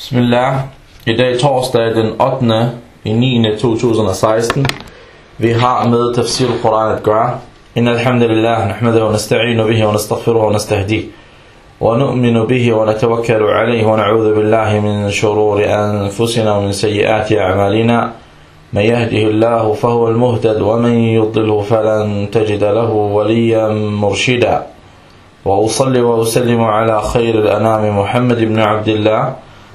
Bismillah. I dag torsdag den 8. i 9. 2016. Vi har med tafsir al-Quran at gøre. إن الحمد لله نحمده ونستعين به ونستغفره ونستهديه ونؤمن به ونتوكل عليه ونعوذ بالله من شرور أنفسنا ومن سيئات أعمالنا من يهده الله فهو المهتد ومن يضله فلن تجد له وليا مرشدا وأصلي وأسلم على خير الأنام محمد بن عبد الله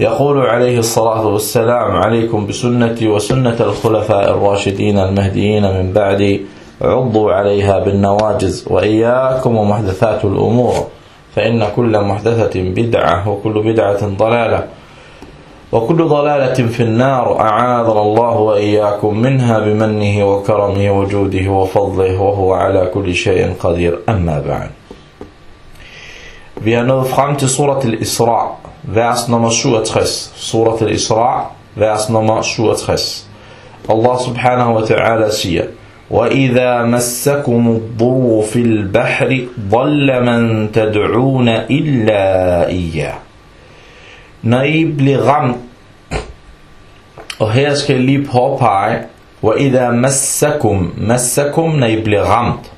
يقول عليه الصلاة والسلام عليكم بسنتي وسنة الخلفاء الراشدين المهديين من بعدي عضوا عليها بالنواجز وإياكم ومحدثات الأمور فإن كل محدثة بدعة وكل بدعة ضلالة وكل ضلالة في النار أعاذنا الله وإياكم منها بمنه وكرمه وجوده وفضله وهو على كل شيء قدير. أما بعد. Vi har nået frem til surat al-Isra, vers nummer 67. Surat al-Isra, vers nummer 67. Allah subhanahu wa ta'ala siger, وَإِذَا مَسَّكُمُ الضُّرُّ فِي الْبَحْرِ ضَلَّ مَنْ تَدْعُونَ إِلَّا إِيَّا Når I bliver ramt, og her skal jeg lige påpege, وَإِذَا مَسَّكُمْ مَسَّكُمْ når I bliver ramt,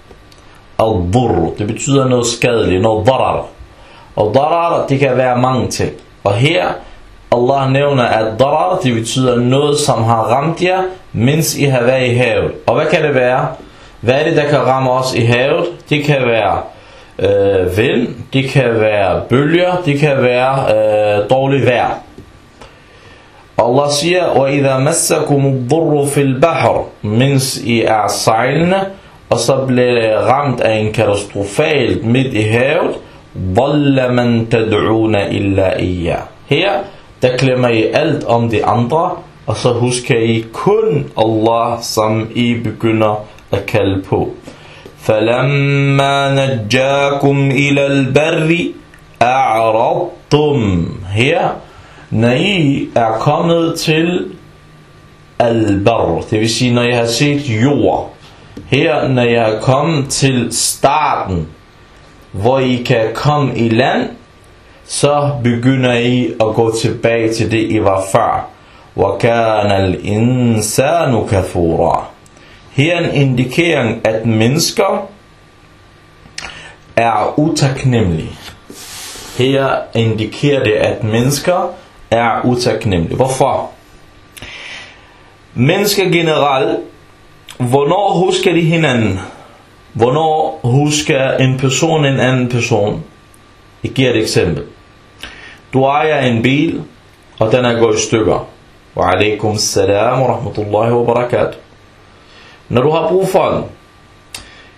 الضُّرُّ, det betyder noget skadeligt, noget darar. Og darar, det kan være mange ting. Og her, Allah nævner, at darar, det betyder noget, som har ramt jer, mens I har været i havet. Og hvad kan det være? Hvad er det, der kan ramme os i havet? Det kan være øh, vind, det kan være bølger, det kan være øh, dårligt vejr. Allah siger, وَإِذَا مَسَّكُمُ الضُّرُّ فِي الْبَحْرِ Mens I er sejlende, og så bliver ramt af en katastrofalt midt i havet, ضَلَّ مَنْ تَدْعُونَ إِلَّا إِيَّا Her, der glemmer I alt om de andre, og så husker I kun Allah, som I begynder at kalde på. فَلَمَّا نَجَّاكُمْ إِلَى الْبَرِّ أَعْرَضْتُمْ Her, når I er kommet til al-bar, det vil sige, når I har set jord. Her, når I er kommet til starten, hvor I kan komme i land, så begynder I at gå tilbage til det, I var før. وَكَانَ الْإِنسَانُ كَفُورًا Her er en indikering, at mennesker er utaknemmelige. Her indikerer det, at mennesker er utaknemmelige. Hvorfor? Mennesker generelt, hvornår husker de hinanden? Hvornår husker en person en anden person? Jeg giver et eksempel. Du ejer en bil, og den er gået i stykker. Wa alaikum salam wa rahmatullahi wa barakatuh. Når du har brug for den,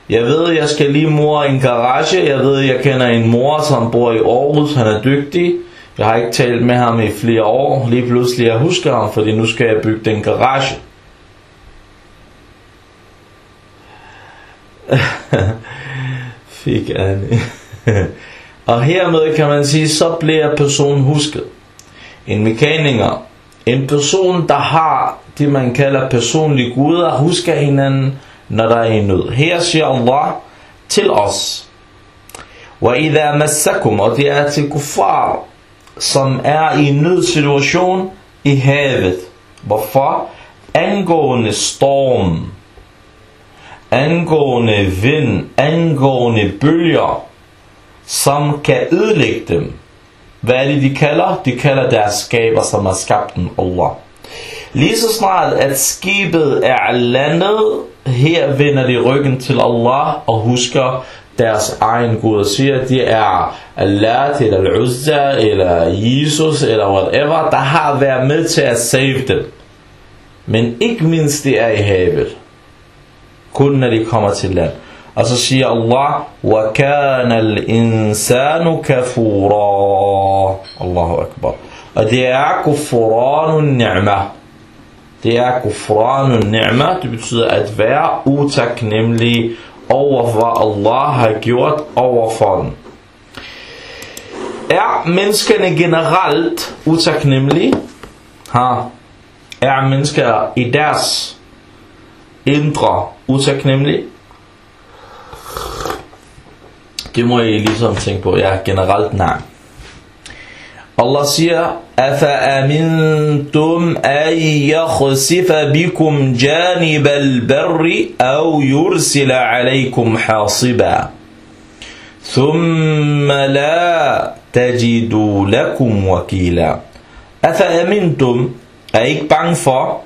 jeg ved, jeg skal lige mor en garage. Jeg ved, jeg kender en mor, som bor i Aarhus. Han er dygtig. Jeg har ikke talt med ham i flere år. Lige pludselig jeg husker ham, fordi nu skal jeg bygge den garage. Fik Anne. og hermed kan man sige, så bliver personen husket. En mekaniker, en person, der har det, man kalder personlige guder, husker hinanden, når der er en nød. Her siger Allah til os, وَإِذَا مَسَّكُمْ Og det er til kuffar, som er i en nødsituation i havet. Hvorfor? Angående storm, angående vind, angående bølger, som kan ødelægge dem. Hvad er det, de kalder? De kalder deres skaber, som har skabt dem, Allah. Lige så snart, at skibet er landet, her vender de ryggen til Allah og husker deres egen Gud og siger, at de er Allah eller Al-Uzza eller Jesus eller whatever, der har været med til at save dem. Men ikke mindst det er i havet Kun når de kommer til land. Og så siger Allah, وَكَانَ الْإِنسَانُ كَفُورًا Allahu Akbar. Og det er kufranun ni'ma. Det er gufranu ni'ma. Det betyder at være utaknemmelig over hvad Allah har gjort over for den. Er menneskerne generelt utaknemmelige? Ha. Er mennesker i deres indre utaknemmelige? Det må I ligesom tænke på. Ja, generelt nej. Allah siger, أَفَأَمِنْتُمْ أَنْ يَخْسِفَ بِكُمْ جَانِبَ الْبَرِّ أَوْ يُرْسِلَ عَلَيْكُمْ حَاصِبًا ثُمَّ لَا تَجِدُوا لَكُمْ وَكِيلًا أَفَأَمِنْتُمْ Er I ikke bange for,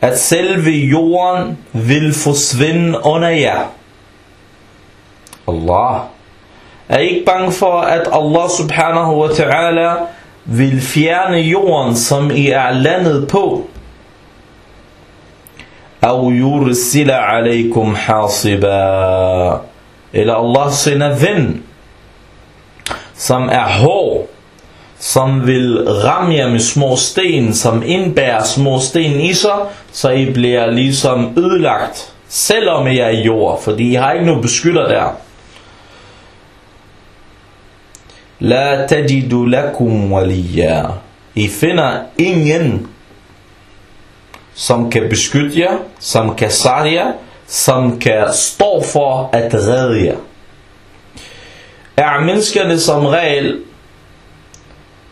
at selve jorden vil forsvinde under jer. Allah er ikke bange for, at Allah subhanahu wa ta'ala vil fjerne jorden, som I er landet på. Aw yursila alaykum hasiba. Eller Allah sender vind, som er hård som vil ramme jer med små sten, som indbærer små sten i sig, så I bliver ligesom ødelagt, selvom I er i jord, fordi I har ikke nogen beskytter der. La tajidu lakum waliya. I finder ingen, som kan beskytte jer, som kan sejre jer, som kan stå for at redde jer. Er menneskerne som regel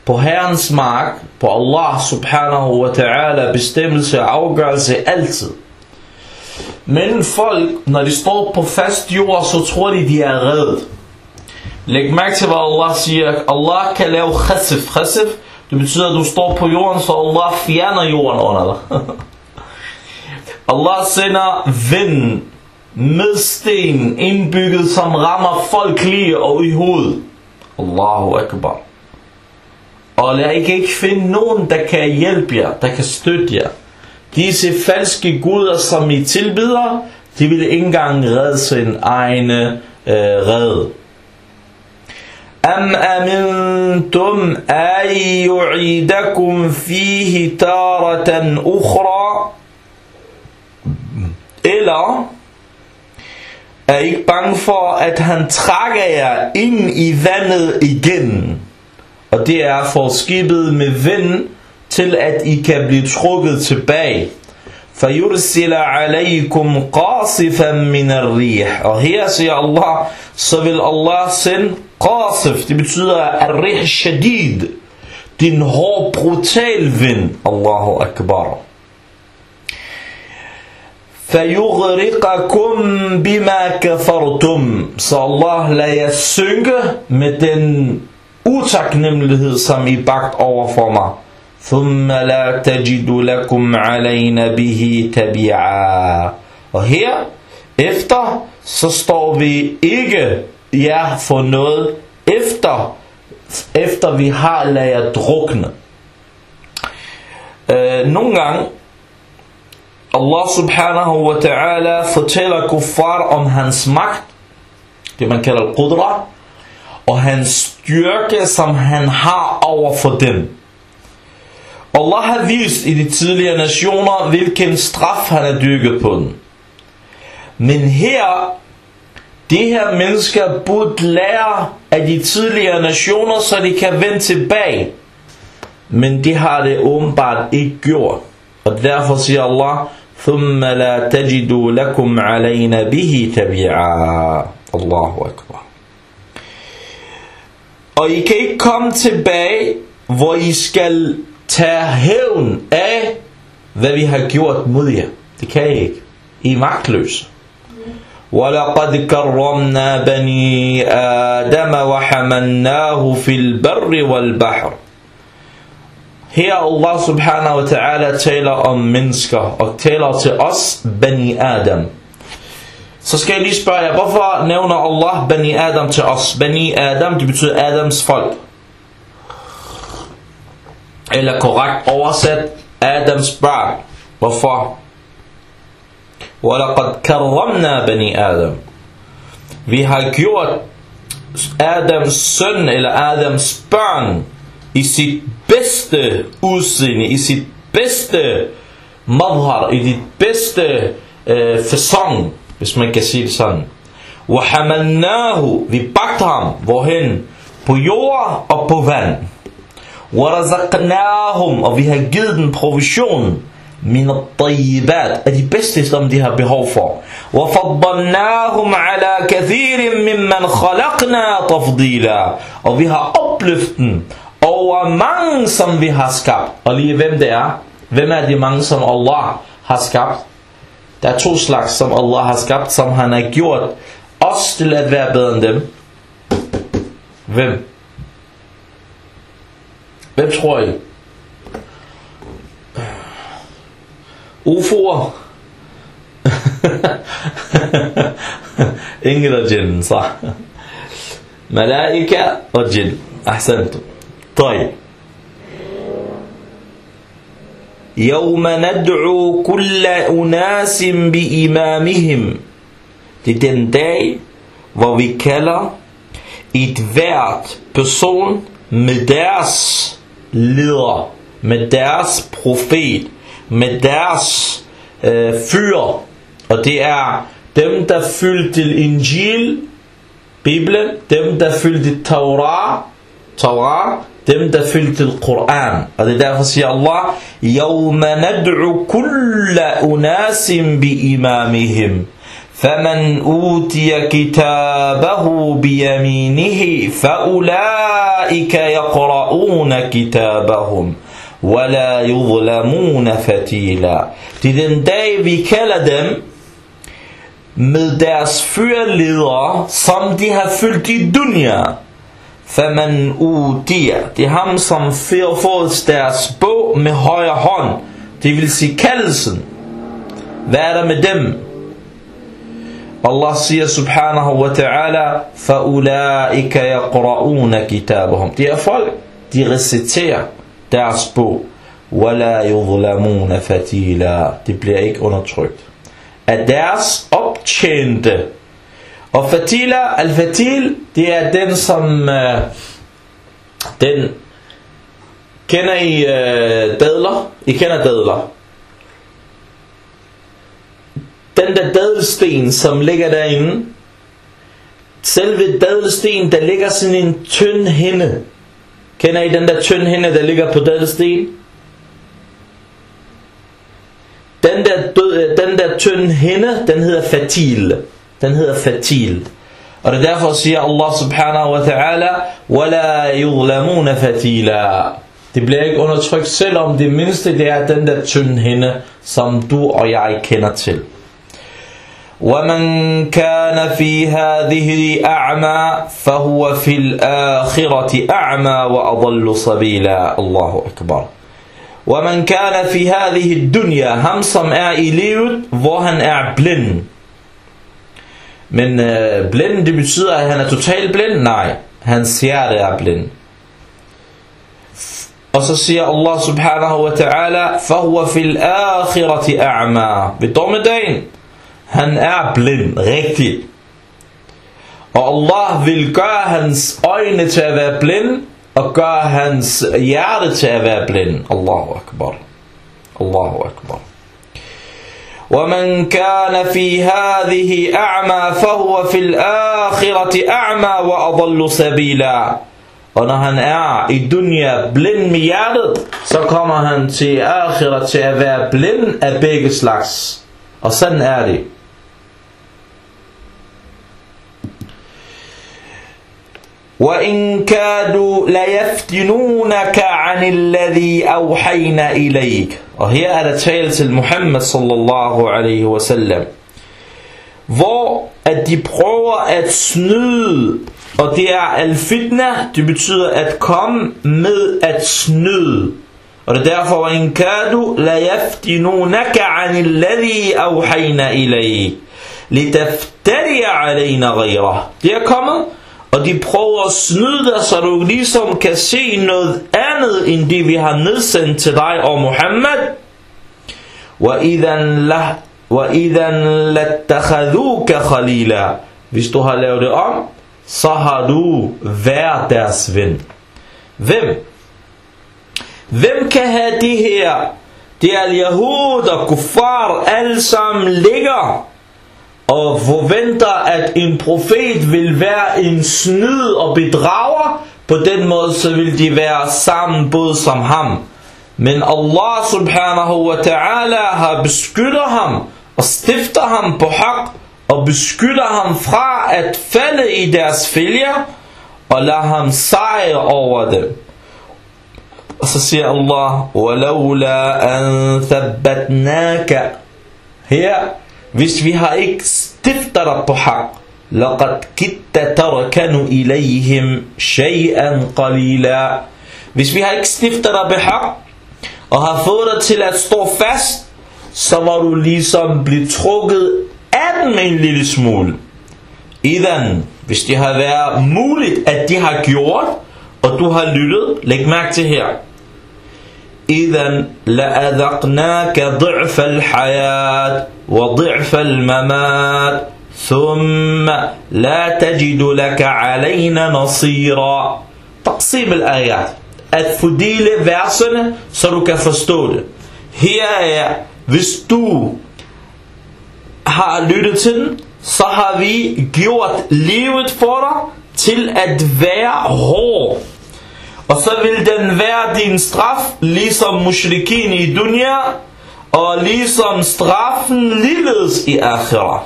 på Herrens mark, på Allah subhanahu wa ta'ala bestemmelse og afgørelse altid. Men folk, når de står på fast jord, så tror de, de er reddet. Læg mærke til, hvad Allah siger. Allah kan lave khasif. Khasif, det betyder, at du står på jorden, så Allah fjerner jorden under dig. Allah sender vind med sten indbygget, som rammer folk lige og i hovedet. Allahu Akbar. Og jeg kan ikke finde nogen, der kan hjælpe jer, der kan støtte jer. Disse falske guder, som I tilbyder, de vil ikke engang redde sin egne øh, redde. أم أمنتم أن يعيدكم فيه تارة أخرى Eller er I ikke bange for, at han trækker jer ind i vandet igen? Og det er for skibet med vind til at I kan blive trukket tilbage. فَيُرْسِلَ عَلَيْكُمْ قَاصِفًا مِنَ الرِّيحِ Og her siger Allah, så vil Allah sende qasif, det betyder ar-rih shadid, din hård brutal vind. Allahu Akbar. فَيُغْرِقَكُمْ بِمَا كَفَرْتُمْ Så Allah lader jer synke med den utaknemmelighed, som I bagt over for mig. ثُمَّ لَا تَجِدُ لَكُمْ عَلَيْنَ بِهِ تَبِعًا Og her, efter, så står vi ikke jer for noget, efter, efter vi har ladet jer drukne. Øh, nogle gange, Allah subhanahu wa ta'ala fortæller kuffar om hans magt, det man kalder qudra, og hans styrke, som han har over for dem. Allah har vist i de tidligere nationer, hvilken straf han er dykket på den. Men her, det her mennesker burde lære af de tidligere nationer, så de kan vende tilbage. Men det har det åbenbart ikke gjort. Og derfor siger Allah, ثم لا تجدوا لكم علينا به تبعا الله أكبر Og I kan ikke komme tilbage, hvor I skal tage hævn af, hvad vi har gjort mod jer. Det kan I ikke. I er magtløse. ولقد كرمنا بني آدم وحملناه في البر والبحر Her Allah subhanahu wa ta'ala taler om mennesker og taler til os, Bani Adam. Så skal jeg lige spørge jer, hvorfor nævner Allah Bani Adam til os? Bani Adam, det betyder Adams folk. Eller korrekt oversat, Adams børn. Hvorfor? وَلَقَدْ كَرَّمْنَا بَنِي Adam. Vi har gjort Adams søn eller Adams børn i sit bedste udseende, i sit bedste madhar, i dit bedste øh, fasong, hvis man kan sige det sådan. وَحَمَلْنَاهُ Vi bagte ham, hvorhen? På jord og på vand. وَرَزَقْنَاهُمْ Og vi har givet den provision min at af de bedste, som de har behov for. وَفَضَّلْنَاهُمْ عَلَى كَثِيرٍ مِمَّنْ خَلَقْنَا تَفْضِيلًا Og vi har opløftet dem over mange, som vi har skabt. Og lige hvem det er? Hvem er de mange, som Allah har skabt? Der er to slags, som Allah har skabt, som han har gjort os til at være bedre end dem. Hvem? Hvem tror I? UFO'er. Engel og jinn, صح. ملائكة وجن أحسنتم طيب يوم ندعو كل أناس بإمامهم Det er den dag, hvor vi kalder et hvert person med deres leder, med deres profet, med deres øh, fyr. Og det er dem, der fyldte til Injil, Bibelen, dem, der fyldte Torah, Torah, dem, der fyldte Koran. Og det er derfor siger Allah, يَوْمَ نَدْعُ كُلَّ أُنَاسٍ بِإِمَامِهِمْ فمن أوتي كتابه بيمينه فأولئك يقرؤون كتابهم ولا يظلمون فتيلا Det er den dag, vi kalder dem med deres fyrledere, som de har fyldt i dunya. Faman udiya. Det er ham, som får deres bog med højre hånd. Det vil sige kaldelsen. Hvad er der med dem? Allah siger subhanahu wa ta'ala, فَأُولَٰئِكَ يَقْرَؤُونَ كِتَابَهُمْ De er folk, de reciterer deres bog. وَلَا يُظْلَمُونَ فَتِيلًا Det bliver ikke undertrykt. Af deres optjente. og fatila, al-fatil, det er den som, øh, den, kender I øh, dadler? I kender dadler. Den der dadelsten, som ligger derinde, selve dadelsten, der ligger sådan en tynd hende. Kender I den der tynd hende, der ligger på dadelsten? Den der, død, øh, den der tynd hende, den hedder fatil. Den hedder fatil. Og det er derfor siger Allah subhanahu wa ta'ala, وَلَا يُظْلَمُونَ فَتِيلًا Det bliver ikke undertrykt, selvom det mindste det er den der tynd hende, som du og jeg kender til. ومن كان في هذه أعمى فهو في الآخرة أعمى وأضل سبيلا الله أكبر ومن كان في هذه الدنيا هم som er i livet hvor han er blind men øh, blind det betyder at han er totalt blind nej hans hjerte er blind og så siger Allah subhanahu wa ta'ala فهو في الآخرة أعمى ved dommedagen Han er blind, rigtigt. Og Allah vil gøre hans øjne til at være blind, og gøre hans hjerte til at være blind. Allahu Akbar. Allahu Akbar. ومن كان في هذه أعمى فهو في الآخرة أعمى وأضل سبيلا Og når han er i dunya blind med hjertet, så kommer han til akhirat til at være blind af begge slags. Og sådan er det. وإن كادوا ليفتنونك عن الذي أوحينا إليك Og her er der tale til Muhammad sallallahu alaihi wasallam Hvor at de prøver at snyde Og det er al-fitna Det betyder at komme med at snyde Og det er derfor وإن كادوا ليفتنونك عن الذي أوحينا إليك لتفتري علينا غيره Det er kommet og de prøver at snyde dig, så du ligesom kan se noget andet, end det vi har nedsendt til dig og Muhammad. وَإِذًا لَتَّخَذُوكَ خَلِيلًا Hvis du har lavet det om, så har du været deres ven. Hvem? Hvem kan have det her Det er Yahud og kuffar, alle sammen ligger og forventer, at en profet vil være en snyd og bedrager. På den måde så vil de være sammen både som ham. Men Allah subhanahu wa ta'ala har beskyttet ham og stifter ham på hak og beskytter ham fra at falde i deres fælger og lader ham sejre over dem. Og så siger Allah, وَلَوْلَا أَن ثَبَّتْنَاكَ Her, hvis vi har ikke stiftet dig på hak, لَقَدْ كِتَّ تَرْكَنُ إِلَيْهِمْ شَيْئًا قَلِيلًا Hvis vi har ikke stiftet dig på hak, og har fået dig til at stå fast, så var du ligesom blevet trukket af den med en lille smule. Idan, hvis det har været muligt, at de har gjort, og du har lyttet, læg mærke til her. إذا لأذقناك ضعف الحياة وضعف الممات ثم لا تجد لك علينا نصيرا. تقسيم الآيات. أتفديل فاسن سرك فستود هي آية فستو هالوديتن صحابي جوات ليوت فورا تل at هو Og så vil den være din straf, ligesom mushrikin i dunya, og ligesom straffen lides i akhirah.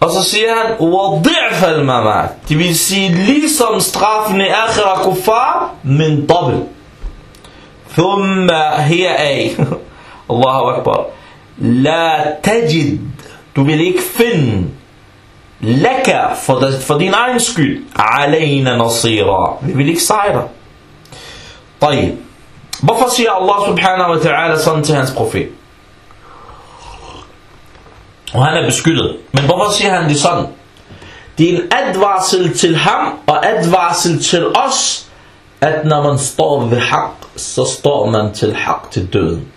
Og så siger han, وَضِعْفَ الْمَمَاتِ Det vil sige, ligesom straffen i akhirah kuffar, men dobbelt. ثم heraf, Allahu Akbar, La tajid, du vil ikke finde, laka, for, for din egen skyld, alayna nasira, vi vil ikke sejre. طيب, hvorfor siger Allah subhanahu wa ta'ala sådan til hans profet? Og han er beskyttet. Men hvorfor siger han det sådan? Det er en advarsel til ham og advarsel til os, at når man står ved hak, så står man til hak til døden.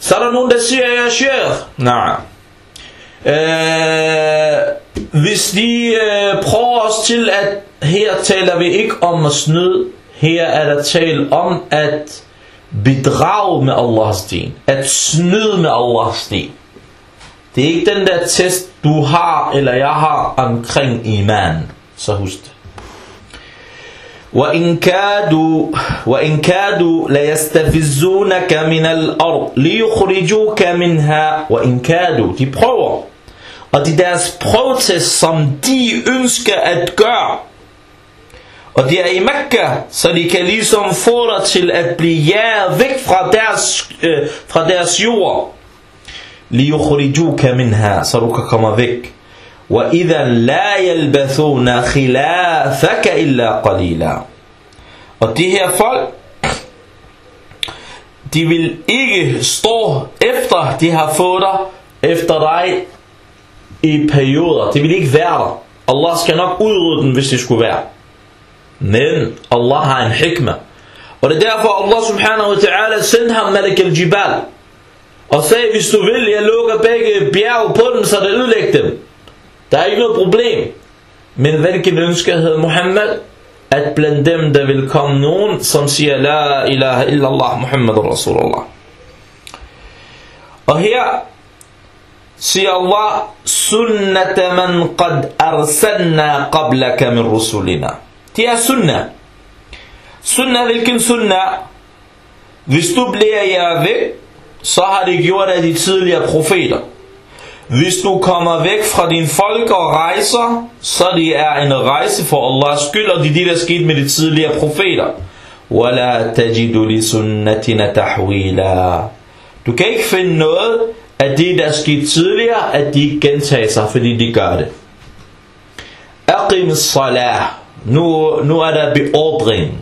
Så er der nogen, der siger, ja, sheikh, nej. Øh, hvis de øh, prøver os til, at her taler vi ikke om at snyde, her er der tale om at bedrage med Allahs din, at snyde med Allahs din. Det er ikke den der test, du har, eller jeg har, omkring iman. Så husk det. وإن كادوا وإن كادوا ليستفزونك من الأرض ليخرجوك منها وإن كادوا de prøver og det er deres protest som de ønsker at gøre og de er i Mekka så de kan ligesom få dig til at blive jaget væk fra deres, øh, fra deres jord ليخرجوك منها så du kan komme væk وإذا لا يلبثون خلافك إلا قليلا Og de her folk, de vil ikke stå efter de har fået dig, efter dig i perioder. Det vil ikke være der. Allah skal nok udrydde dem, hvis det skulle være. Men Allah har en hikmah. Og det er derfor Allah subhanahu wa ta'ala sendte ham Malik al-Jibal. Og sagde, hvis du vil, jeg lukker begge bjerge på dem, så det ødelægger dem. Der er ikke noget problem. Men hvilken ønske havde Muhammad? At blandt dem, der vil komme nogen, som siger, La ilaha illallah Muhammad Rasulullah. Og her siger Allah, Sunnata man qad arsalna qablaka min rusulina. Det er sunnah. Sunnah, hvilken sunnah? Hvis du bliver jer væk, så har det gjort af de tidligere profeter. Hvis du kommer væk fra din folk og rejser, så det er en rejse for Allahs skyld, og det er det, der skete med de tidligere profeter. وَلَا تَجِدُ لِسُنَّتِنَا تَحْوِيلًا Du kan ikke finde noget at det, der skete tidligere, at de ikke gentager sig, fordi de gør det. Aqim salah. Nu, nu er der beordring.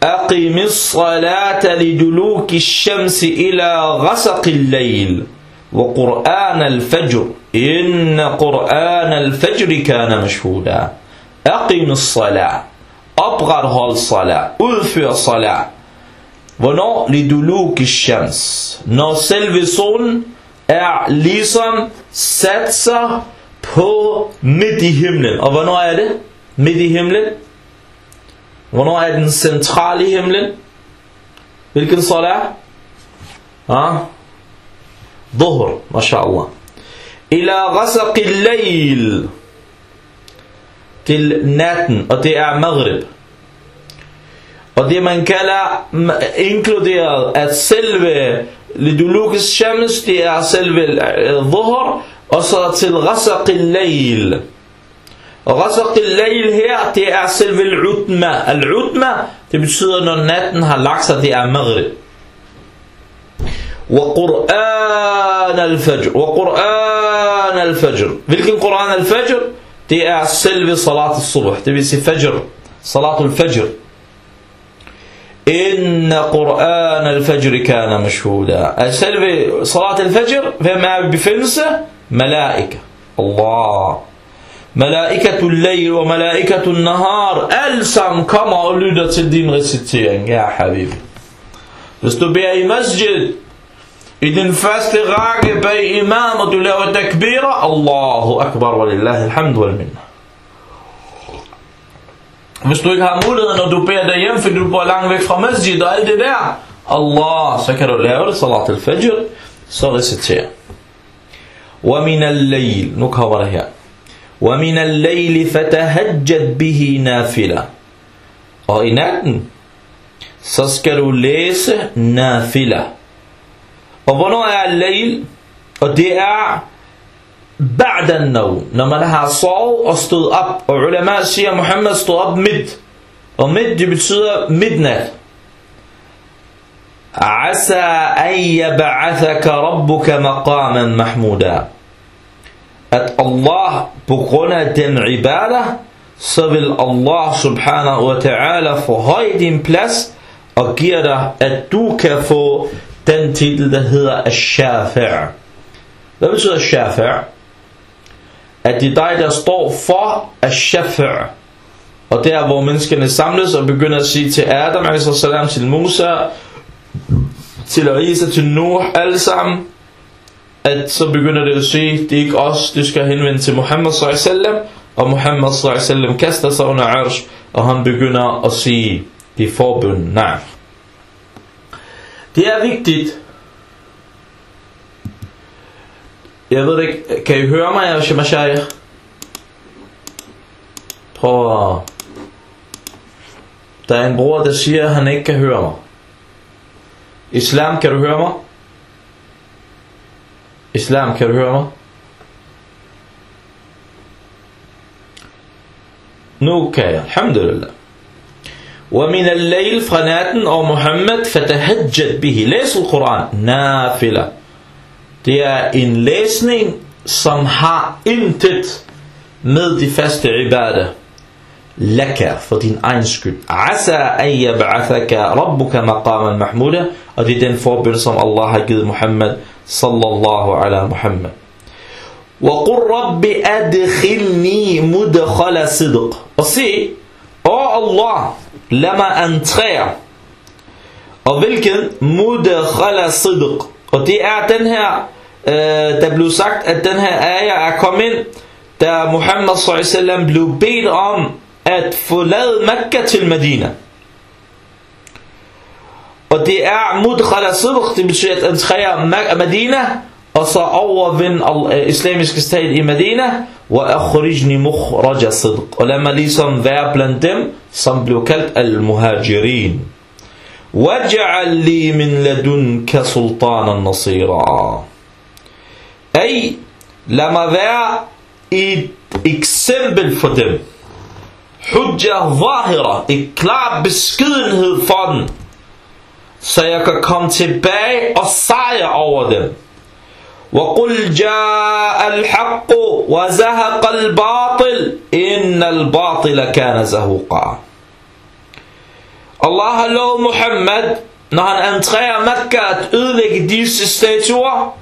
Aqim salata liduluk shams ila ghasaq al-layl wa Qur'an al-fajr. Inna Qur'an al-fajr kana mashhuda. Aqim salah. Oprethold salah. Udfør salah. Hvornår? Liduluk shams Når selve solen er ligesom sat sig på midt i himlen. Og hvornår er det? Midt i himlen? Hvornår er den centrale i himlen? Hvilken salat? Ja? Dhuhr, mashallah. Ila ghasaq al-layl. Til natten, og det er maghrib. Og det man kalder inkluderet, at selve lidulukus shams, det er selve dhuhr, og så til ghasaq al-layl. Og ghasaq al-layl her, det er selve al-utma. Al-utma, det betyder, når natten har lagt sig, det er maghrib. وقرآن الفجر وقرآن الفجر hvilken Quran al-Fajr det er selve salat al-subh det vil sige fajr salat al-fajr إن قرآن الفجر كان مشهودا. السلف صلاة الفجر فما بفنسة ملائكة. الله. ملائكة الليل وملائكة النهار. ألسام كما أولودة الدين رسيتين يا حبيبي. لست بأي مسجد. i masjid, i din إمامة række bag imam, og du laver takbira, Hvis du ikke har mulighed, når du beder derhjemme, fordi du bor langt væk fra masjid og alt det der, Allah, så kan du lave det, salat al-fajr, så reciter. ومن الليل nu kommer det her ومن الليل فتهجد به نافلة og i natten så skal du læse nafila og hvornår er al-layl? Og det er ba'da an-nawm, når man har sovet og stået op. Og ulema siger, at Muhammad stod op midt. Og midt, det betyder midnat. Asa an yab'athaka rabbuka maqaman mahmuda. At Allah på grund af den ibadah, så vil Allah subhanahu wa ta'ala forhøje din plads og giver dig, at du kan få den titel, der hedder Ash-Shafi' Hvad betyder Ash-Shafi' At det er dig, der står for Ash-Shafa' Og der, hvor menneskene samles og begynder at sige til Adam, salam, til Musa, til Isa, til Nuh, alle sammen, at så begynder det at sige, det er ikke os, du skal henvende til Muhammad s.a.v. Og Muhammad s.a.v. kaster sig under arsh, og han begynder at sige, det er forbøn, nej. Det er vigtigt. Jeg ved ikke, kan I høre mig, jeg Mashaya? Prøv at... Der er en bror, der siger, at han ikke kan høre mig. Islam, kan du høre mig? Islam, kan du høre mig? Nu kan jeg, alhamdulillah. ومن الليل fra natten og Muhammad fatahajjad bihi. Læs Koran. Nafila. Det er en læsning, som har intet med de faste ibadah. Laka for din egen skyld. Asa an yab'athaka rabbuka maqaman mahmuda. Og det er den forbindelse, som Allah har givet Muhammad sallallahu ala Muhammad. وقل رب أدخلني مدخل صدق og se, åh Allah, lad mig entrere. Og hvilken mudkhala sidq. og det er den her, øh, der blev sagt, at den her ayah er kommet ind, da Muhammad s.a.v. blev bedt om at forlade Mekka til Medina. Og det er mudkhala sidq, det betyder at entrere Medina, og så overvinde øh, islamiske stat i Medina, og akhrijni mukhraja sidq. Og lad mig ligesom være blandt dem, som blev kaldt al-muhajirin. وَجْعَلْ لِي مِنْ لَدُنْكَ سُلْطَانًا نَصِيرًا Ej, lad mig være et eksempel for dem. Hujja zahira, et klar beskydenhed for dem, så jeg kan komme tilbage og sejre over dem. وقل جاء الحق وزهق الباطل إن الباطل كان زهوقا Allah har lovet Muhammad, når han entrerer Mekka at ødelægge disse statuer,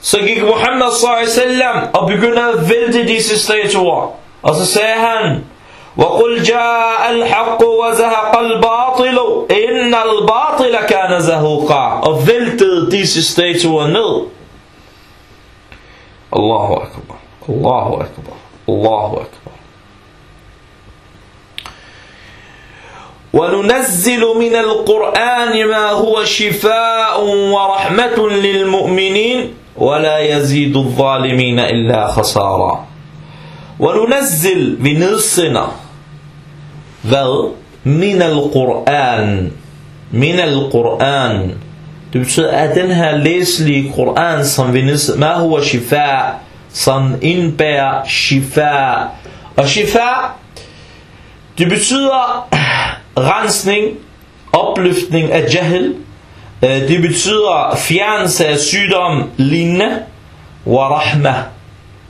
så gik Muhammad s.a.v. og begyndte at vælte disse statuer. Og så sagde han, وَقُلْ جَاءَ الْحَقُّ وَزَهَقَ الْبَاطِلُ إِنَّ الْبَاطِلَ كَانَ زَهُوقًا Og væltede disse statuer ned. Allahu akbar. Allahu akbar. Allahu akbar. وننزل من القرآن ما هو شفاء ورحمة للمؤمنين ولا يزيد الظالمين إلا خسارا. وننزل من السنة من القرآن. من القرآن. أتنها ليس لي قرآن صن ما هو شفاء صن إنباء شفاء الشفاء Det rensning, opløftning af jahil. Det betyder fjernelse af sygdom, lignende. Wa rahma.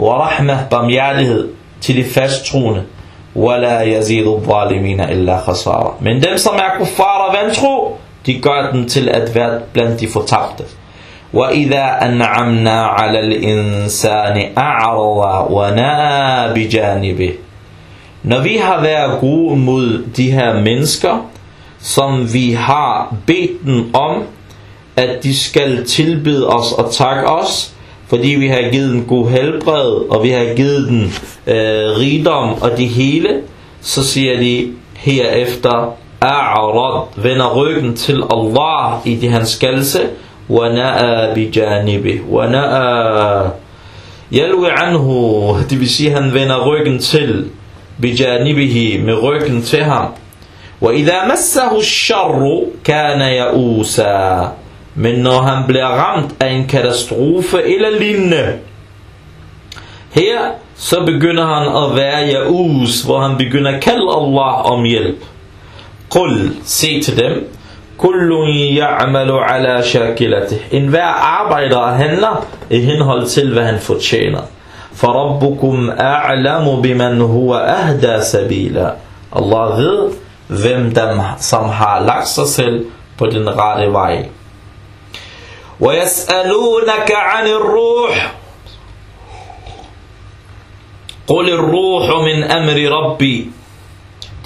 Wa rahma, barmhjertighed til de fasttroende. ولا يزيد الظالمين إلا خسارة Men dem som er kuffar og vantro De gør den til at være blandt de fortabte وإذا أنعمنا على الإنسان أعرض ونأى بجانبه Når vi har været gode mod de her mennesker Som vi har bedt dem om At de skal tilbede os og takke os fordi vi har givet den god helbred, og vi har givet den øh, rigdom og det hele, så siger de herefter, A'rad, vender ryggen til Allah i det hans skaldse, وَنَأَى بِجَانِبِهِ وَنَأَى يَلْوِ anhu, det vil sige, han vender ryggen til, بِجَانِبِهِ, med ryggen til ham. وَإِذَا مَسَّهُ الشَّرُّ كَانَ يَأُوسًا men når han bliver ramt af en katastrofe eller lignende, her så begynder han at være jaus, hvor han begynder at kalde Allah om hjælp. Qul, se til dem, Kullun ya'malu ala shakilatih. En hver arbejder og handler i henhold til, hvad han fortjener. فربكم أعلم بمن هو أهدى سبيلا. الله ذي ذم دم صمحا لقصصل بدن غاربعي ويسألونك عن الروح. قل الروح من أمر ربي.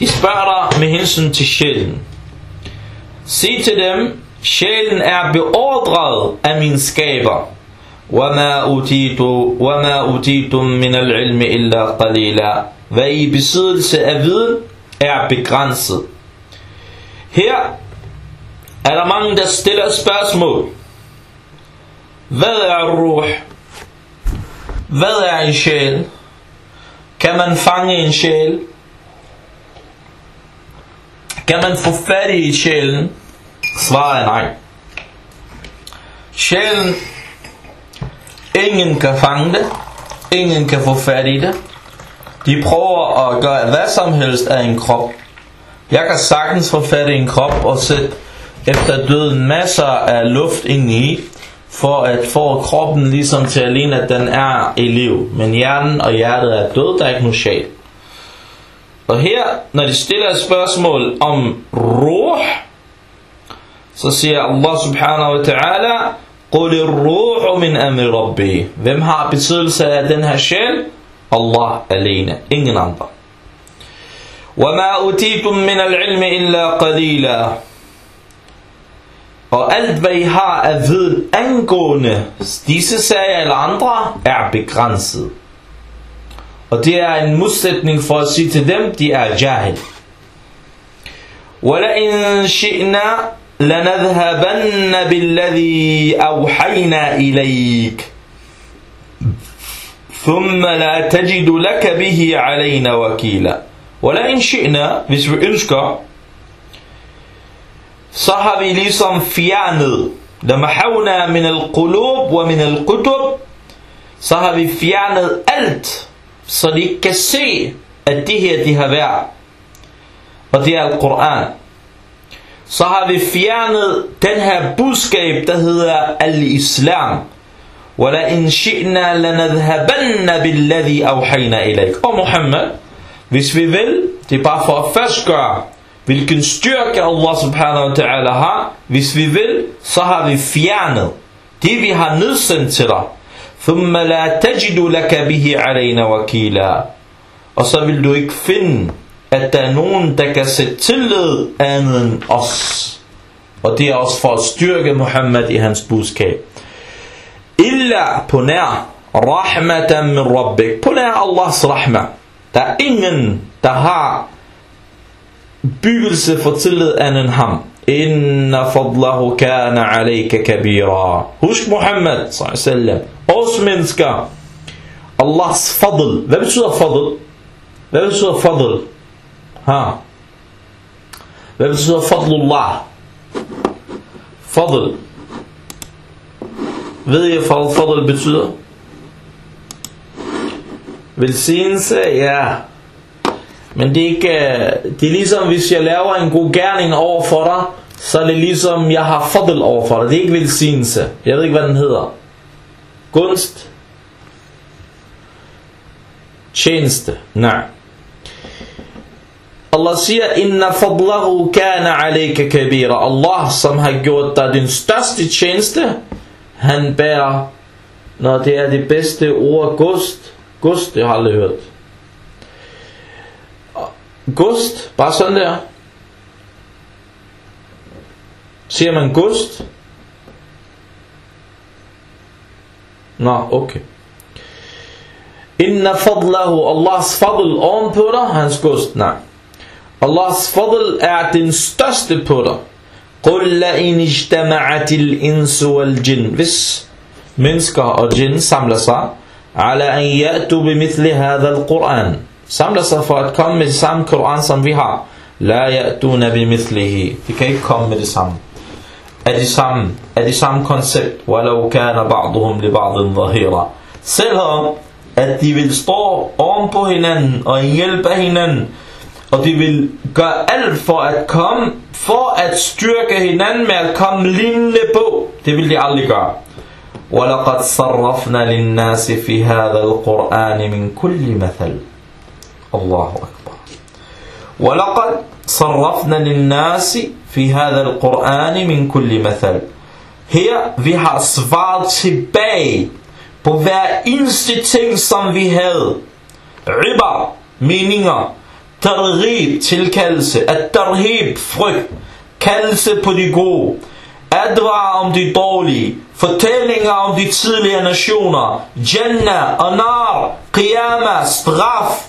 تسبارة مهنسن تشيلن سيتدم شيلن أعبي أوضغل أمين سكيبر وَمَا أُتِيتُ وَمَا أُتِيتُم مِّنَ الْعِلْمِ إِلَّا قَلِيلًا Hvad I besiddelse af viden er begrænset. Her er der mange, der stiller spørgsmål. Hvad er ruh? Hvad er en sjæl? Kan man fange en sjæl? Kan man få fat i sjælen? Svaret er nej. Sjælen, ingen kan fange det. Ingen kan få fat i det. De prøver at gøre hvad som helst af en krop. Jeg kan sagtens få fat i en krop og sætte efter døden masser af luft ind i, for at få kroppen ligesom til at ligne, at den er i liv. Men hjernen og hjertet er død, der er ikke noget sjæl. Og her, når de stiller et spørgsmål om ruh, så siger Allah subhanahu wa ta'ala, قُلِ الرُّوحُ مِنْ أَمْرِ رَبِّي Hvem har besiddelse af den her sjæl? Allah alene, ingen andre. وَمَا أُتِيتُم مِّنَ الْعِلْمِ إِلَّا قَلِيلًا Og alt hvad I har af viden angående disse sager eller andre, er begrænset. Og det er en modsætning for at sige til dem, de er jahil. وَلَئِن شِئْنَا لَنَذْهَبَنَّ بِالَّذِي أَوْحَيْنَا إِلَيْكَ ثُمَّ لَا تَجِدُ لَكَ بِهِ عَلَيْنَا وَكِيلًا وَلَئِن شِئْنَا Hvis vi ønsker, så har vi ligesom fjernet لَمَحَوْنَا مِنَ الْقُلُوب وَمِنَ الْقُتُب Så har vi fjernet alt, så de ikke kan se, at det her de har været. Og det er Al-Quran. Så har vi fjernet den her budskab, der hedder Al-Islam. وَلَئِنْ شِئْنَا لَنَذْهَبَنَّ بِالَّذِي أَوْحَيْنَا إِلَيْكَ Og Muhammad, hvis vi vil, det er bare for at fastgøre, hvilken styrke Allah subhanahu wa ta'ala har. Hvis vi vil, så har vi fjernet det, vi har nedsendt til dig. ثُمَّ لَا تَجِدُ لَكَ بِهِ عَلَيْنَا وَكِيلًا Og så vil du ikke finde, at der er nogen, der kan sætte tillid andet end os. Og det er også for at styrke Muhammad i hans budskab. Illa på nær rahmatan min rabbik. På nær Allahs rahma. Der er ingen, der har byggelse for tillid anden ham. Inna fadlahu kana alayka kabira. Husk Muhammad sallam. Os mennesker. Allahs fadl. Hvad betyder fadl? Hvad betyder fadl? Ha? Hvad betyder fadlullah? Fadl. Ved I, hvad fadl betyder? Velsignelse, ja. Men det er ikke, det er ligesom hvis jeg laver en god gerning over for dig, så er det ligesom jeg har fadl over for dig. Det er ikke velsignelse. Jeg ved ikke hvad den hedder. Gunst. Tjeneste. Nej. Allah siger, Inna fadlahu kana alayka kabira. Allah, som har gjort dig den største tjeneste, han bærer, når det er det bedste ord, gust. Gust, det har jeg aldrig hørt. Gust, bare sådan der. Siger man gust? Nå, okay. Inna fadlahu, Allahs fadl ovenpå dig, hans gust, nej. Allahs fadl er den største på dig. قُلْ لَإِنِ اجْتَمَعَتِ الْإِنسُ وَالْجِنْ Hvis mennesker og jinn samler sig, على أن يأتوا بمثل هذا القرآن samler sig for at komme med det samme Koran, som vi har. La ya'tuna bimithlihi. De kan ikke komme med det samme. Er det er det samme koncept. Kana ba'duhum li ba'din zahira. Selvom at de vil stå oven hinanden og hjælpe hinanden, og de vil gøre alt for at komme, for at styrke hinanden med at komme lignende på. Det vil de aldrig gøre. ولقد صرفنا للناس في هذا القرآن من كل مثل الله أكبر ولقد صرفنا للناس في هذا القرآن من كل مثل Her vi har svaret tilbage på hver eneste ting som vi havde. Ribar, meninger, targhib, tilkaldelse, at tarhib, frygt, kaldelse på de gode, advar om de dårlige, fortællinger om de tidligere nationer, Jannah og Nar, Qiyamah, straf,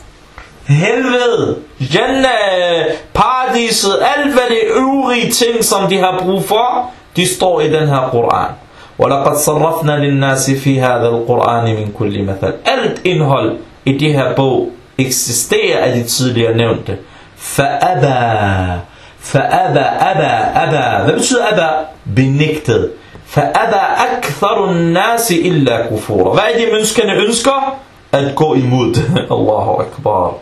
helvede, Jannah, paradiset, alt hvad det øvrige ting, som de har brug for, de står i den her Koran. وَلَقَدْ صَرَّفْنَا لِلنَّاسِ فِي هَذَا الْقُرْآنِ مِنْ كُلِّ مَثَلٍ Alt indhold i det her bog eksisterer af de tidligere nævnte. فَأَبَى فَأَبَى أَبَى أَبَى Hvad betyder أَبَى? Benægtet. فَأَبَى أَكْثَرُ النَّاسِ إِلَّا كُفُورًا Hvad er det menneskerne ønsker? At gå imod. Allahu Akbar.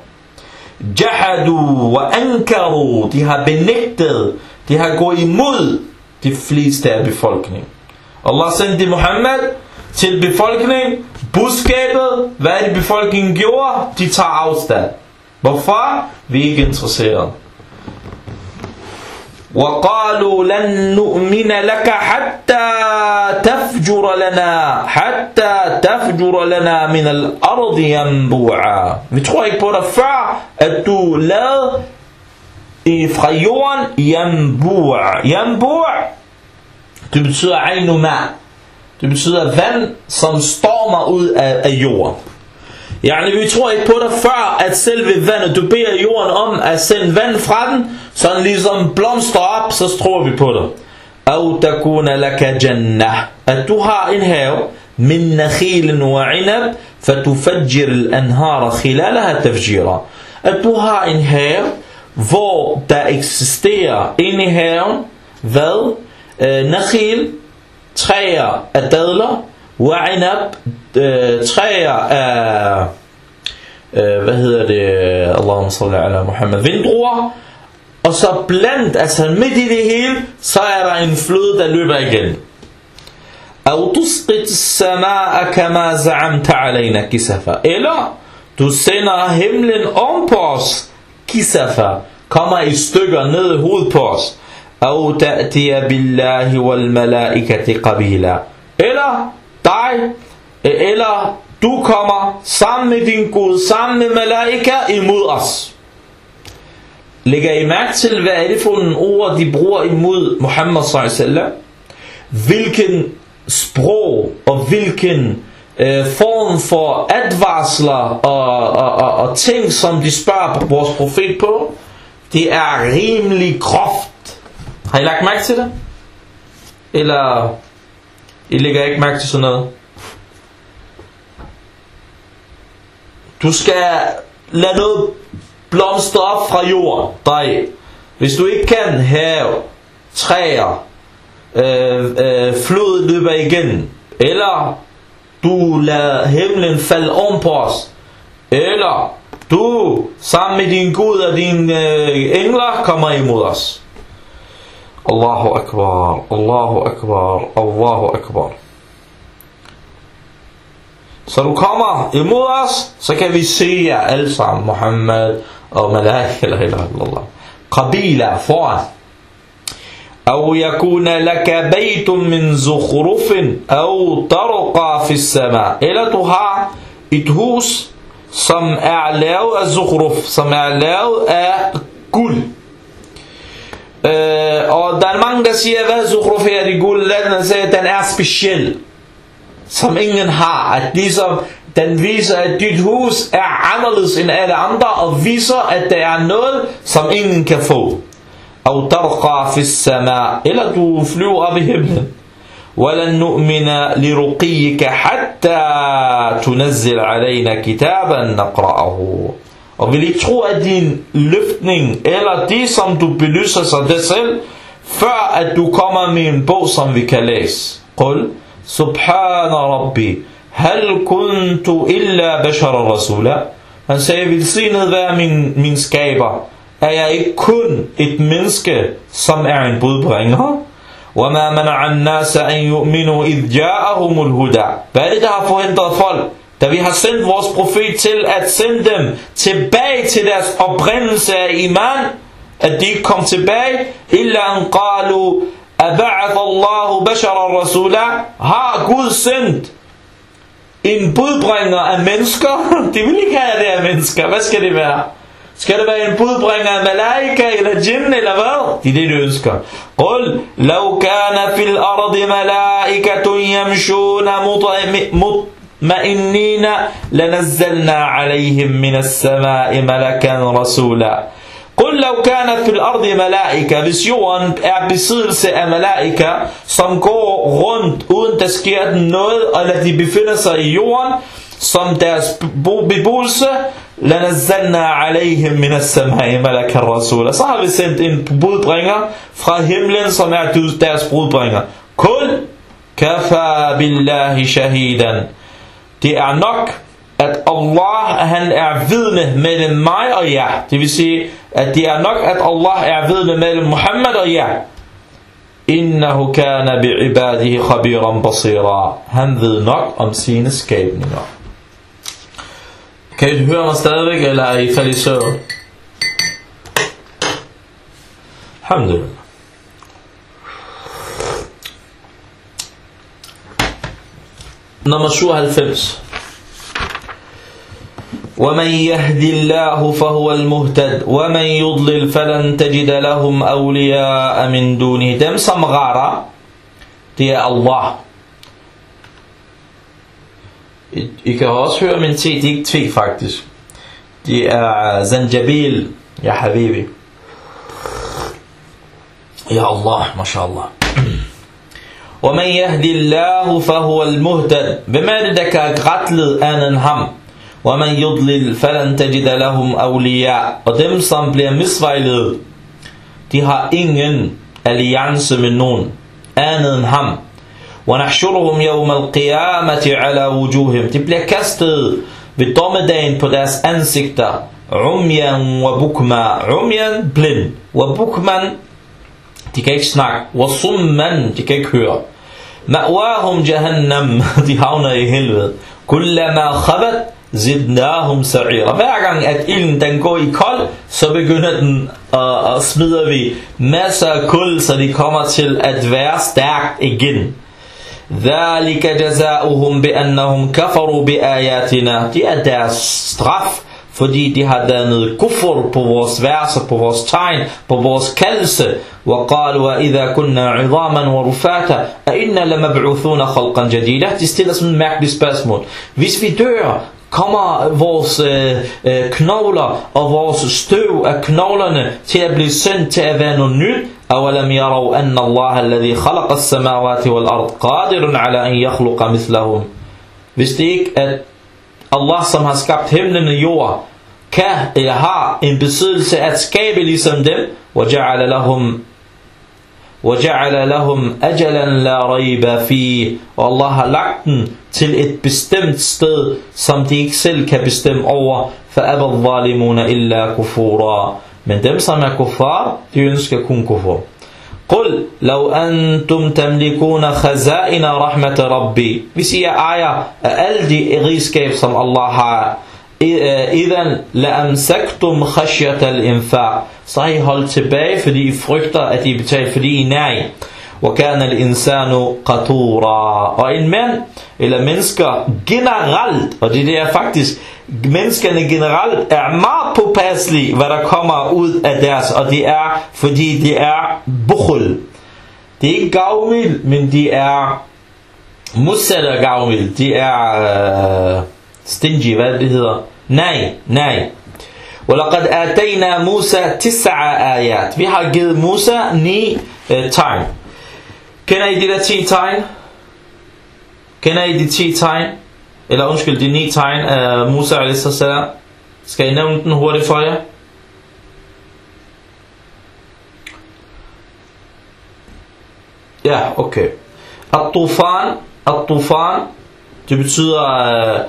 Jahadu wa ankaru. De har benægtet. De har gået imod de fleste af befolkningen. Allah sendte Muhammad til befolkningen. Budskabet, hvad er det befolkningen gjorde? De tager afstand. Hvorfor? Vi er ikke interesseret. وقالوا لن نؤمن لك حتى تفجر لنا حتى تفجر لنا من الأرض ينبوعا Vi tror ikke på dig før at du lavede fra jorden yambua. Yambua det betyder aynuma. det betyder vand som stormer ud af, af jorden. Yani, vi tror ikke på dig før, at selve vandet, du beder jorden om at sende vand fra den, så den ligesom blomster op, så tror vi på dig. Au takuna laka jannah. At du har en have, min nakhilin wa inab, fatufajjir al-anhara khilalaha tafjira. At du har en have, hvor der eksisterer inde i haven, hvad? Øh, nakhil, træer af dadler, Wa'inab, øh, træer af, øh, hvad hedder det, Allahumma salli ala Muhammad, vindruer, og så blandt, altså midt i det hele, så er der en flod, der løber igen. أو تسقط السماء كما زعمت علينا كسفا Eller du sender himlen om på os kisafa kommer i stykker ned i hovedet på os Au ta'tiya billahi wal malaikati qabila. Eller dig, du kommer sammen med din Gud, sammen med malaika imod os. Lægger I mærke til, hvad er det for nogle ord, de bruger imod Muhammad sallallahu Hvilken sprog og hvilken øh, form for advarsler og, og, og, og ting, som de spørger vores profet på, det er rimelig groft har I lagt mærke til det? Eller I lægger ikke mærke til sådan noget? Du skal lade noget blomstre op fra jorden, dig. Hvis du ikke kan have træer, øh, øh, flod løber igen, eller du lader himlen falde om på os, eller du sammen med din Gud og dine øh, engler kommer imod os. Allahu Akbar, Allahu Akbar, Allahu Akbar. Så du kommer imod os, så kan vi se jer alle sammen, Muhammad og Malaik, eller eller Allah. Qabila foran. أو يكون لك بيت من زخرف أو ترقى في السماء Eller du har et hus, som er lavet af zukhruf, som er lavet af guld. Øh, og der er mange, der siger, hvad zukhruf er det guld? Den siger, den er speciel, som ingen har. At ligesom den viser, at dit hus er anderledes end alle andre, og viser, at der er noget, som ingen kan få. أو ترقى في السماء إلى تفلو بهمن ولن نؤمن لرقيك حتى تنزل علينا كتابا نقرأه Og vil ikke tro, at din løftning, eller det, som du belyser sig det selv, før at du kommer med en bog, som vi kan læse. Qul, Subhana Rabbi, hal kuntu illa bashara rasula. Han sagde, vil sige være min, min skaber er jeg ikke kun et menneske, som er en budbringer? وَمَا مَنَعَ النَّاسَ أَن يُؤْمِنُوا إِذْ جَاءَهُمُ الْهُدَى Hvad er det, der har forhindret folk? da vi har sendt vores profet til at sende dem tilbage til deres oprindelse af iman, at de ikke kom tilbage, illa an qalu, ab'ath Allahu bashara rasula, har Gud sendt en budbringer af mennesker? De vil ikke have det af mennesker. Hvad skal det være? Skal det være en budbringer af malaika eller jinn eller hvad? Det er det, du ønsker. Qul, law kana fil ardi malaikatun yamshuna mutma'innin mutma'innina lanazzalna alayhim minas samai malakan rasula. Qul lav kana fil ardi malaika, hvis jorden er besiddelse af malaika, som går rundt uden der sker noget, eller de befinder sig i jorden, som deres beboelse, لَنَزَّلْنَا عَلَيْهِمْ مِنَ السَّمَاءِ مَلَكَ الرَّسُولَ Så har vi sendt en budbringer fra himlen, som er deres budbringer. Kul kafa billahi shahidan. Det er nok, at Allah han er vidne mellem mig og jer. Det vil sige, at det er nok, at Allah er vidne mellem Muhammad og jer. Innahu kana bi'ibadihi khabiran basira. Han ved nok om sine skabninger. Kan I høre mig stadigvæk, eller er I faldet i søvn? Alhamdulillah. Nummer 97. ومن يهد الله فهو المهتد ومن يضلل فلن تجد لهم أولياء من دونه retter det er Allah I, kan også høre min te, det er ikke te faktisk. Det er zanjabil, ja habibi. Ja Allah, mashallah. ومن يهدي الله فهو المهتد بمعنى دكا غتلد ان هم ومن يضلل فلن تجد لهم أولياء ودم som bliver misvejlet de har ingen alliance med nogen آنن هم ونحشرهم يوم القيامة على وجوههم. De bliver kastet ved dommedagen på deres ansigter. عميا وبكما. عميا بلن وبكما de kan ikke snakke. Wa summan, de kan ikke høre. Ma'wahum jahannam, de havner i helvede. Kullama khabat, zidnahum sa'ira. Hver gang at ilden den går i kold, så begynder den uh, at smider vi masser af kul, så de kommer til at være stærkt igen. ذلك جزاؤهم بأنهم كفروا بآياتنا Det er deres straf, fordi de har dannet kuffer på vores verser, på vores tegn, på vores kaldelse. وقالوا إذا كنا عظاما ورفاتا أئنا لمبعوثون خلقا جديدا De stiller sådan et mærkeligt spørgsmål. Hvis vi dør kommer vores øh, øh, knogler og vores støv af knoglerne til at blive sendt til at være noget nyt. أولم يروا أن الله الذي خلق السماوات والأرض قادر على أن يخلق مثلهم Hvis det ikke at Allah som har skabt himlen og jord kan eller har en besiddelse at skabe ligesom dem وجعل لهم وجعل لهم أجلا لا ريب فيه og Allah har lagt den til et bestemt sted som de ikke selv kan bestemme over فأبى الظالمون إلا كفورا men dem som er kuffar de ønsker kun kufur قل لو أنتم تملكون خزائن رحمة ربي Vi siger ejer af alle de rigskab som Allah har إذن لأمسكتم خشية الإنفاق Så har I holdt tilbage, fordi I frygter, at I betaler, fordi I nej. وكان الإنسان قطورا Og en mand, eller mennesker generelt, og det er faktisk, menneskerne generelt er meget påpasselige, hvad der kommer ud af deres, og det er, fordi det er bukhul. Det er ikke gavmild, men de er modsat gavmild. De er øh, stingy, hvad det hedder. Nej, nej. وَلَقَدْ آتَيْنَا مُوسَى تِسْعَ آيَات Vi har givet Musa ni øh, tegn. Kender I de der 10 tegn? Kender I de 10 tegn? Eller undskyld, de 9 tegn af Musa a.s. Skal I nævne den hurtigt for jer? Ja, okay. At-tufan, at-tufan, det betyder uh,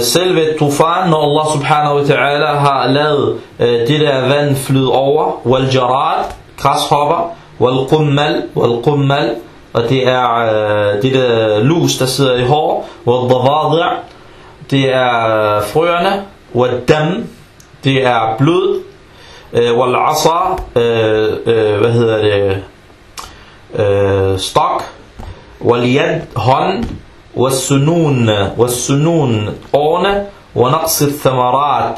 selve tufan, når Allah subhanahu wa ta'ala har lavet uh, det der vand flyde over, wal-jarad, græshopper, wal-qummal, wal-qummal, og det er uh, det der lus, der sidder i hår, wal-davadi' det er frøerne, wal-dam, det er blod, uh, wal-asa, uh, uh, hvad hedder det, uh, stok, wal-yad, hånd, والسنون والسنون årene ونقص الثمرات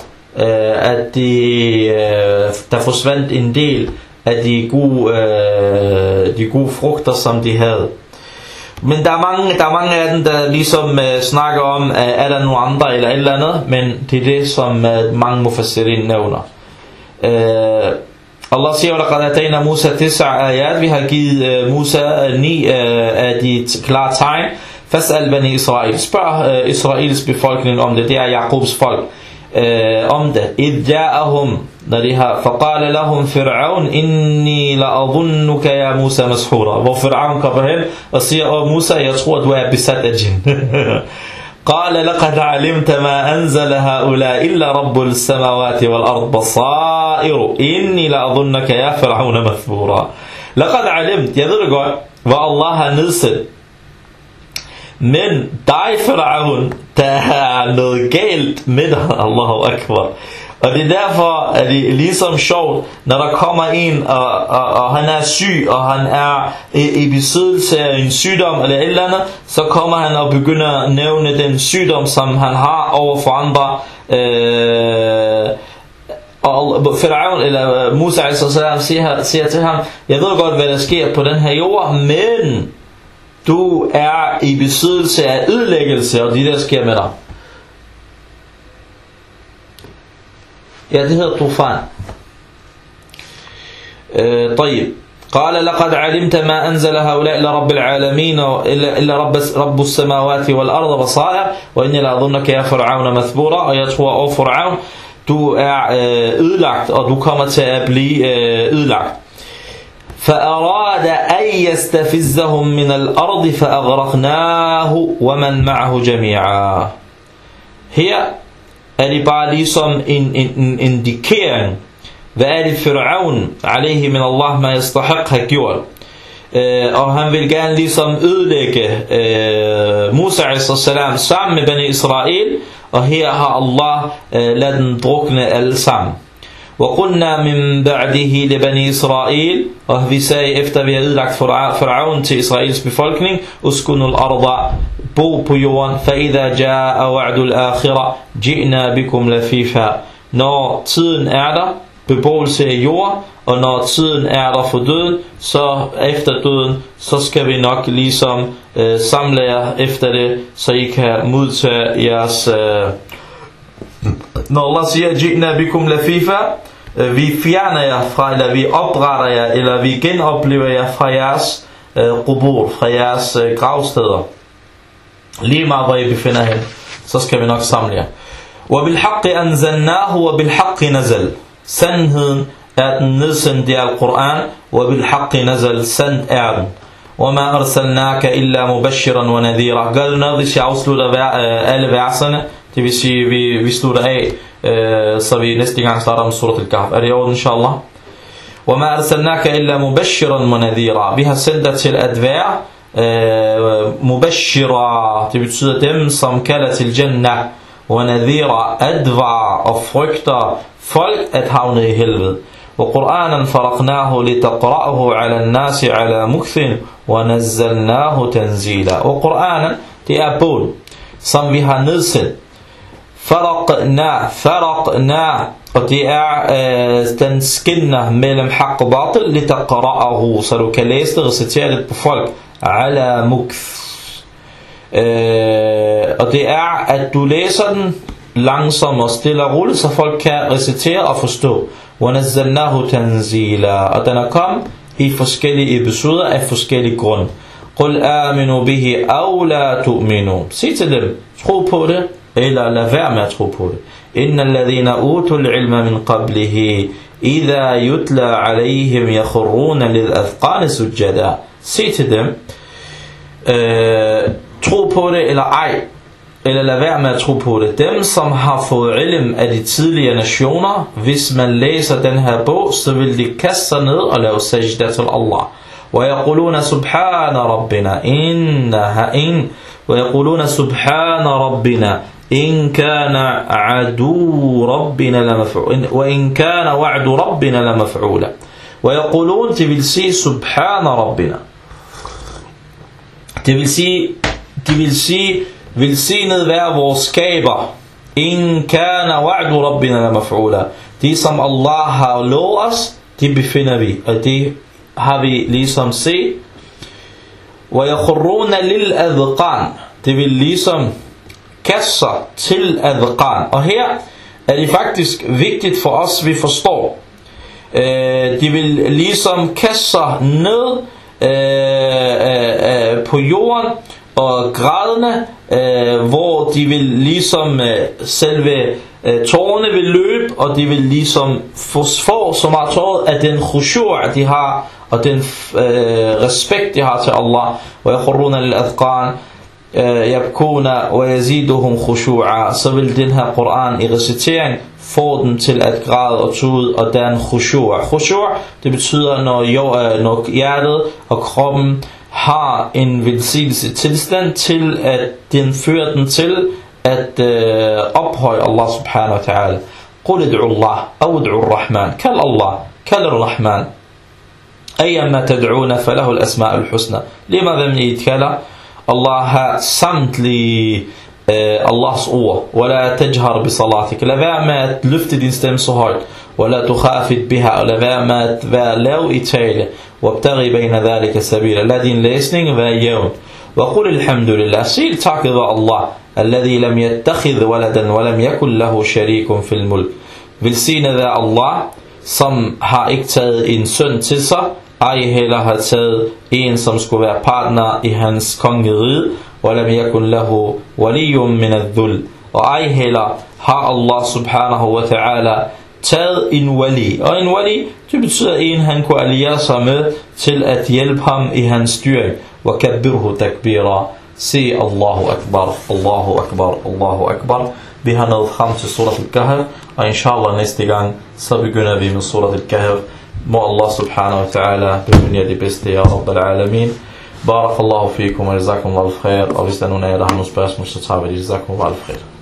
at de, der forsvandt en del af de gode, de gode frugter som de havde men der er mange, der er mange af dem der ligesom snakker om er der nogle andre eller et eller andet men det er det som mange mufassirin nævner Allah siger, at atayna Musa tis'a ayat. Vi har givet Musa ni af de klare tegn. فاسأل بني إسرائيل. اسبره uh, إسرائيل befolkning om det det er Jakobs folk uh, إذ جاءهم. لديها فقال لهم فرعون إني لأظنك يا موسى مسحورا. وفرعون كبرهم وصير موسى يتقوى دواء بسات الجن قال لقد علمت ما أنزل هؤلاء إلا رب السماوات والأرض. بصائر إني لأظنك يا فرعون مثبورا. لقد علمت. يا يذرقوا والله نزل men dig Fir'aun der er noget galt med dig Allahu Akbar. Og det er derfor at det er ligesom sjovt når der kommer en og, og, og han er syg og han er i, i besiddelse af en sygdom eller et eller andet så kommer han og begynder at nævne den sygdom som han har over for andre øh, og Fir'aun eller øh, Musa siger, siger til ham jeg ved godt hvad der sker på den her jord men du er i besiddelse af ødelæggelse og det der sker med dig Ja, det hedder tufan. Øh, طيب قال لقد علمت ما أنزل هؤلاء إلا رب العالمين إلا, إلا رب, رب السماوات والأرض بصائر وإني لأظنك يا فرعون مثبورا og jeg tror over Fir'aun du er øh, ødelagt og du kommer til at blive øh, ødelagt فأراد أن يستفزهم من الأرض فأغرقناه ومن معه جميعا Her er det bare ligesom en, en, en indikering, hvad er det Fir'aun, alaihi min Allah, ma yastahiq, har gjort. Øh, og han vil gerne ligesom ødelægge øh, Musa a.s. sammen med Bani Israel, og her har Allah øh, ladet den drukne alle sammen. وقلنا من بعده لبني إسرائيل og vi sagde efter vi har ødelagt Faraon til Israels befolkning uskunu al-arda bo på jorden فإذا جاء وعد الآخرة جئنا بكم لفيفا når tiden er der beboelse af jord og når tiden er der for døden så efter døden så skal vi nok ligesom øh, samle jer efter det så I kan modtage jeres øh, når Allah siger, Jina bikum lafifa, øh, vi fjerner jer fra, eller vi opretter jer, eller vi genoplever jer fra jeres øh, qubur, fra jeres øh, gravsteder. Lige meget hvor I befinder hen, så skal vi nok samle jer. وَبِالْحَقِّ أَنزَلْنَاهُ وَبِالْحَقِّ نَزَلْ Sandheden er den nedsendt i Al-Quran, وَبِالْحَقِّ نَزَلْ Sand er den. وَمَا أَرْسَلْنَاكَ إِلَّا مُبَشِّرًا وَنَذِيرًا Gør det hvis jeg afslutter øh, alle verserne, det vil sige, vi, vi slutter af, øh, så vi næste gang starter om surat al-Kahf. Er det i orden, inshallah? وَمَا أَرْسَلْنَاكَ إِلَّا مُبَشِّرًا وَنَذِيرًا Vi har sendt dig til at være øh, mubashira, det betyder dem, som kalder til Jannah, وَنَذِيرًا advar og frygter folk at havne i helvede. وقرآنا فرقناه لتقرأه على الناس على مكث ونزلناه تنزيلا وقرآنا det er bogen som vi har nedsendt فرقنا فرقنا og det er øh, den skinner mellem haq og batil لتقرأه så du kan læse det og recitere det på folk على مكث øh, og det er at du læser den langsomt og stille og roligt så folk kan recitere og forstå وَنَزَّلْنَاهُ تَنْزِيلًا Og den er kommet i forskellige episoder af forskellige grunde. قُلْ آمِنُوا بِهِ أَوْ لَا تُؤْمِنُوا Sig til dem, tro på det, eller lad være med at tro på det. إِنَّ الَّذِينَ أُوتُوا الْعِلْمَ مِنْ قَبْلِهِ إِذَا يُتْلَى عَلَيْهِمْ يَخُرُّونَ لِلْأَذْقَانِ سُجَّدًا Sig til dem, øh, tro på det eller ej, eller lad være med at tro på det. Dem, som har fået ilm af de tidligere nationer, hvis man læser den her bog, så vil de kaste sig ned og lave sajda til Allah. ويقولون سبحان ربنا إنها إن ويقولون سبحان ربنا إن كان عدو ربنا لمفعول وإن كان وعد ربنا لمفعولا ويقولون sige سبحان ربنا det vil sige det vil sige Velsignet være vores skaber. In kana wa'du rabbina la maf'ula. Det som Allah har lovet os, det befinder vi. Og det har vi ligesom set. وَيَخُرُّونَ لِلْأَذْقَانِ Det vil ligesom kasser til adqan. Og her er det faktisk vigtigt for os, vi forstår. Øh, de vil ligesom kasser ned øh, øh, øh på jorden og grædene, øh, hvor de vil ligesom øh, selve øh, tårerne vil løbe, og de vil ligesom få så meget tåret af den khushur, de har, og den øh, respekt, de har til Allah. Og jeg lil-adqan, يَبْكُونَ وَيَزِيدُهُمْ خُشُوعًا Så vil den her Koran i recitering få dem til at græde og tude, og der er en khushu'. Khushu' det betyder, når, jo, når hjertet og kroppen har en velsignelse tilstand til, at den fører den til at øh, ophøje Allah subhanahu wa ta'ala. قل ادعوا الله أو ادعوا الرحمن كال الله كال الرحمن أيما تدعون فله الأسماء الحسنى لماذا من يتكلم الله har samtlige øh, Allahs ord ولا تجهر بصلاتك lad være med at løfte din stemme så højt ولا تخافت بها og lad være med at være lav i tale وابتغي بين ذلك سبيلا lad din læsning være jævn وقل الحمد لله sig takket var Allah الذي لم يتخذ ولدا ولم يكن له شريك في الملك velsignet være Allah som har ikke taget en søn til sig ej heller har taget en som skulle være partner i hans kongerige ولم يكن له ولي من الذل og ej heller har Allah subhanahu wa ta'ala taget en wali. Og en wali, det betyder en, han kunne alliere sig med til at hjælpe ham i hans styring. وَكَبِّرْهُ تَكْبِيرًا Se Allahu Akbar, Allahu Akbar, Allahu Akbar. Vi har nået frem til surat al-Kahf, og inshallah næste gang, så begynder vi med surat al-Kahf. Må Allah subhanahu wa ta'ala bevinde det bedste, ya Rabbal alamin. Barakallahu fikum, og jazakum al-khair. Og hvis der er nogen af jer, der har nogle spørgsmål, så tager vi det. Jazakum al-khair.